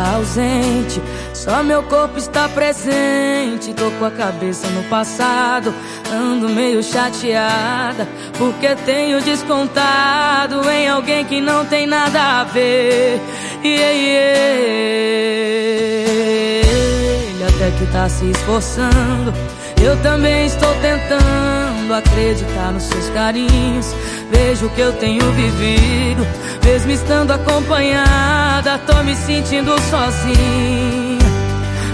ausente. Só meu corpo está presente. Tô com a cabeça no passado. Ando meio chateada. Porque tenho descontado em alguém que não tem nada a ver. Yeah. Ele até que tá se esforçando. Eu também estou tentando acreditar nos seus carinhos. Vejo que eu tenho vivido, mesmo estando acompanhada, tô me sentindo sozinha,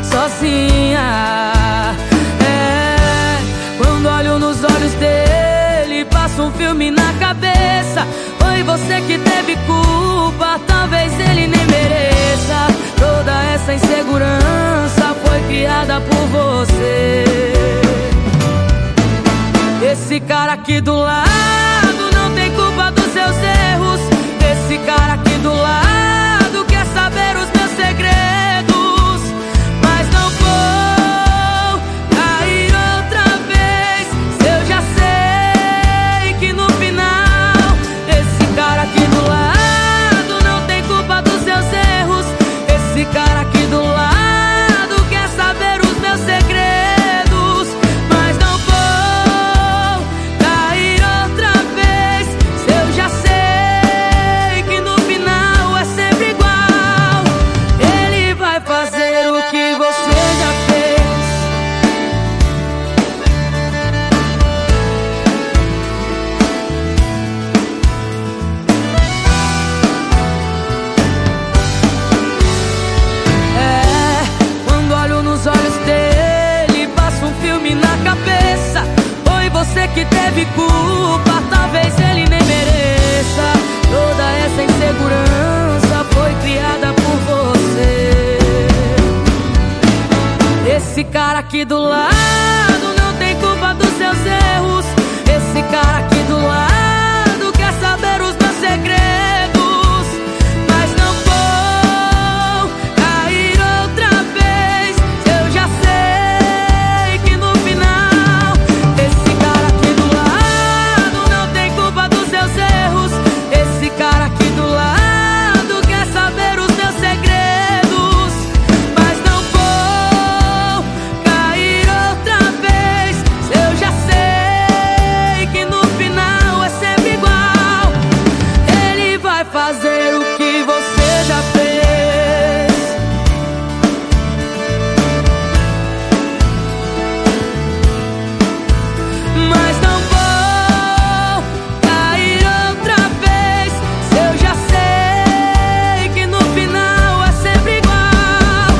sozinha. É, quando olho nos olhos dele, passa um filme na cabeça. Foi você que teve culpa, talvez ele nem mereça. Toda essa insegurança foi criada por você. Esse cara aqui do lado não tem culpa dos seus erros. Esse cara aqui do lado culpa, talvez ele nem mereça. Toda essa insegurança foi criada por você. Esse cara aqui do lado não tem culpa dos seus erros. fazer o que você já fez. Mas não vou cair outra vez. Se eu já sei que no final é sempre igual.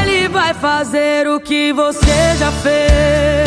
Ele vai fazer o que você já fez.